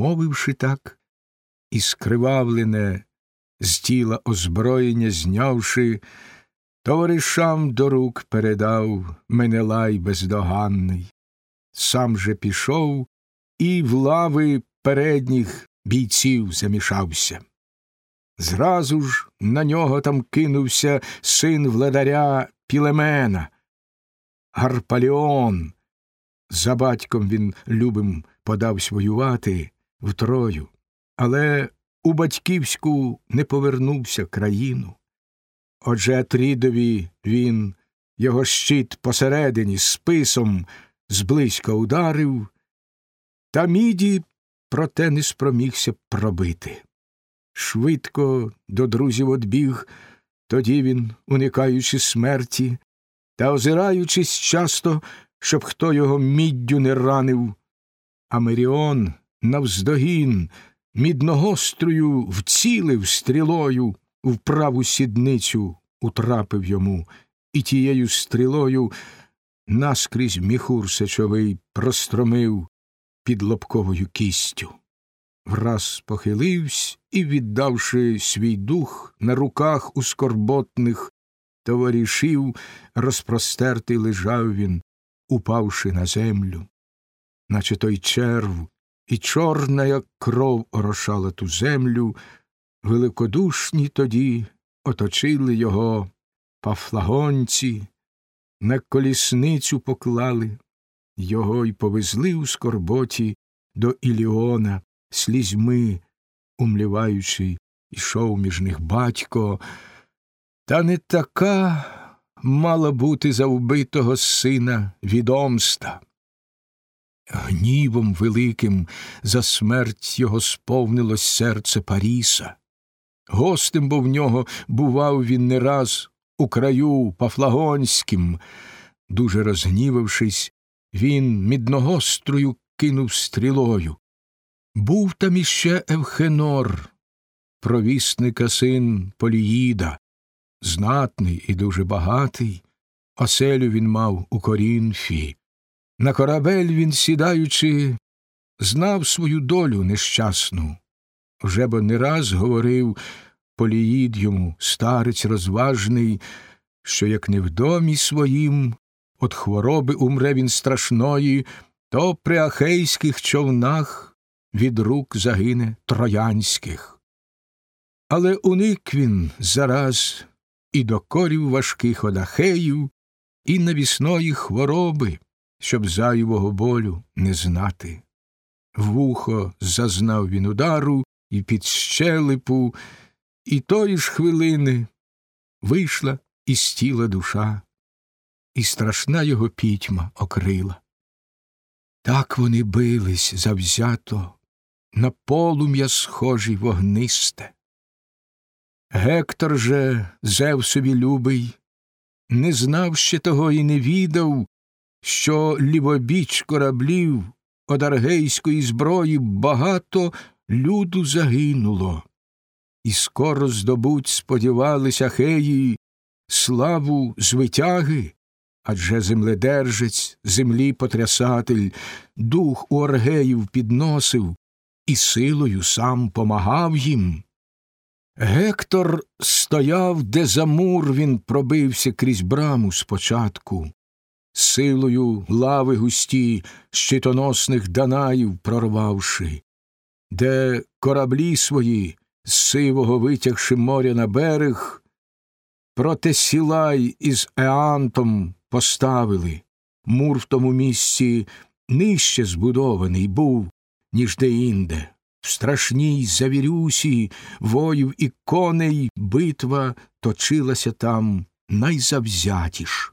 Мовивши так, і скривавлене з тіла озброєння знявши, товаришам до рук передав Менелай бездоганний. Сам же пішов і в лави передніх бійців замішався. Зразу ж на нього там кинувся син владаря Пілемена, Гарпаліон. За батьком він любим подавсь воювати в але у батьківську не повернувся країну. Отже Атрідові він його щит посередині списом зблизька ударив, та міді проте не спромігся пробити. Швидко до друзів одбіг, тоді він, уникаючи смерті, та озираючись часто, щоб хто його міддю не ранив, а Меріон навздогін мідногострою вцілив стрілою, в праву сідницю утрапив йому, і тією стрілою наскрізь міхур сечовий простромив під лобковою кістю. Враз похиливсь і, віддавши свій дух на руках у скорботних товаришів, розпростертий лежав він, упавши на землю, наче той черв, і чорна, як кров, орошала ту землю, великодушні тоді оточили його пафлагонці, на колісницю поклали, його й повезли у скорботі до Іліона, слізьми, умліваючи, йшов між них батько, та не така мала бути за вбитого сина відомста. Гнівом великим за смерть його сповнилось серце Паріса. Гостем бо в нього бував він не раз у краю пафлагонським. Дуже розгнівавшись, він мідногострою кинув стрілою. Був там іще Евхенор, провісника син Поліїда, знатний і дуже багатий, оселю він мав у Корінфі. На корабель він, сідаючи, знав свою долю нещасну. Вже бо не раз говорив Поліїд йому, старець розважний, що як не в домі своїм, от хвороби умре він страшної, то при ахейських човнах від рук загине троянських. Але уник він зараз і до корів важких одахеїв, і навісної хвороби, щоб зайвого болю не знати. Вухо зазнав він удару і під щелепу, і тої ж хвилини вийшла із тіла душа, і страшна його пітьма окрила. Так вони бились завзято, на полум'я схожі вогнисте. Гектор же, Зевсові любий, не знав ще того і не відав, що лівобіч кораблів од аргейської зброї багато люду загинуло, і скоро здобуть сподівалися хеї славу звитяги, адже земледержець, землі потрясатель, дух у оргеїв підносив і силою сам помагав їм. Гектор стояв, де за мур він пробився крізь браму спочатку, силою лави густі щитоносних данаїв прорвавши, де кораблі свої, з сивого витягши моря на берег, проте сілай із Еантом поставили, мур в тому місці нижче збудований був, ніж де-інде. В страшній завірюсі воїв і коней битва точилася там найзавзятіш.